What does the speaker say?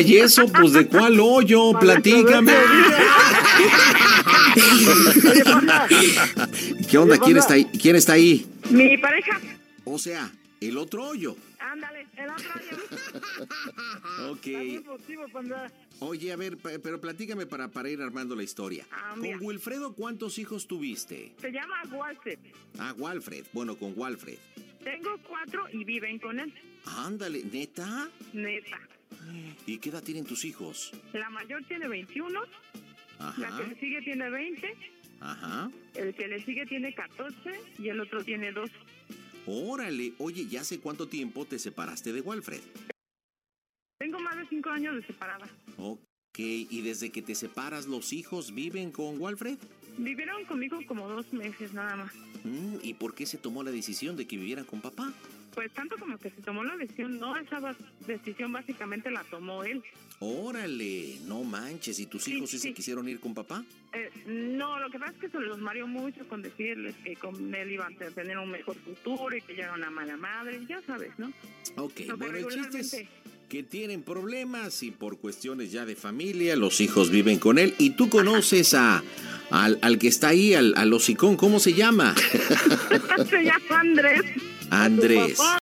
¿Y eso? Pues de cuál hoyo, platícame. ¿Qué onda? ¿Quién está ahí? ¿Quién está ahí? Mi pareja. O sea, el otro hoyo. Ándale, el otro año. Ok. Oye, a ver, pe- pero platícame para, para ir armando la historia. Ah. Con Wilfredo, ¿cuántos hijos tuviste? Se llama Walter. Ah, Walfred. Bueno, con Walfred. Tengo cuatro y viven con él. Ándale, ¿neta? Neta. ¿Y qué edad tienen tus hijos? La mayor tiene 21, la que Ajá, le sigue tiene 20, ajá. el que le sigue tiene 14 y el otro tiene 2. Órale, oye, ¿ya hace cuánto tiempo te separaste de Walfred? Tengo más de 5 años de separada. Ok, ¿y desde que te separas los hijos viven con Walfred? Vivieron conmigo como dos meses nada más. Mm, ¿Y por qué se tomó la decisión de que vivieran con papá? Pues tanto como que se tomó la decisión, no, esa decisión básicamente la tomó él. Órale, no manches, ¿y tus Sí, hijos sí, se quisieron ir con papá? Eh, no, lo que pasa es que se los mareó mucho con decirles que con él iban a tener un mejor futuro y que ya era una mala madre, ya sabes, ¿no? Ok, bueno, el chiste es que tienen problemas y por cuestiones ya de familia los hijos viven con él y tú conoces a al, al que está ahí, al, al hocicón, ¿cómo se llama? se llama Andrés. Andrés.